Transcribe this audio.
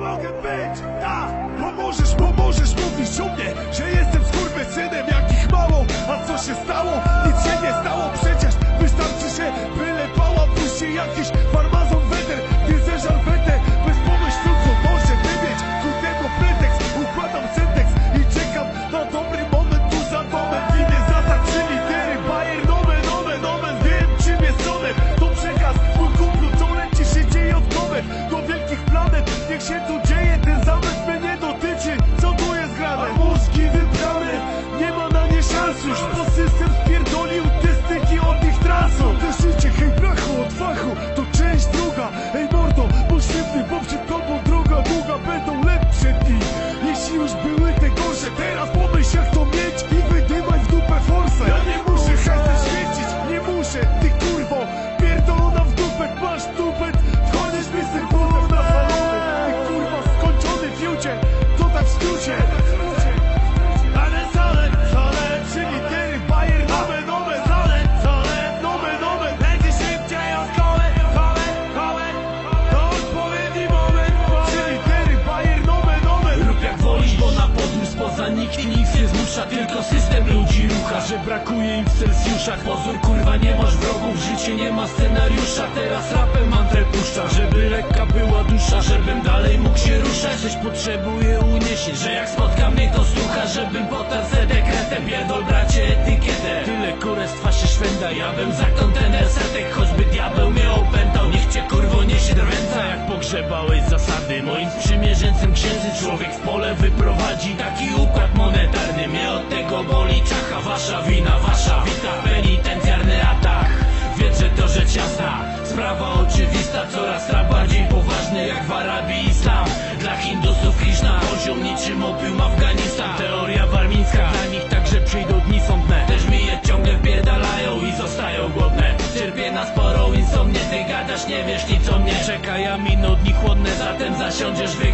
być, tak Pomożesz, pomożesz mówić o mnie Że jestem skurwysynem jakich mało A co się stało? Spoza nikt nie zmusza Tylko system ludzi rucha, że brakuje im w Celsjuszach Pozór kurwa nie masz wrogów, życie nie ma scenariusza. Teraz rapem mantrę puszcza, żeby lekka była dusza Żebym dalej mógł się ruszać, coś potrzebuję uniesień Że jak spotka mnie to słucha, żebym potarł se dekretem Pierdol bracie etykietę, tyle kurestwa się szwenda Ja bym za kontener setek, choćby diabeł mnie opętał. Niech cię kurwo niesie drwęca, jak pogrzebałeś zasady Moim sprzymierzeńcem księży człowiek w pole wyprowadzi Taki czacha Wasza wina, wasza wita, penitencjarny atak. Wiedz, że to rzecz jasna, sprawa oczywista Coraz bardziej poważny jak w Arabii Islam. Dla Hindusów Krishna, poziom niczym opium Afganistan. Teoria warmińska, dla nich także przyjdą dni sądne. Też mi je ciągle wpierdalają i zostają głodne. Cierpię na sporą insomnię, ty gadasz, nie wiesz nic o mnie. Czeka ja minut dni chłodne, zatem zasiądziesz wy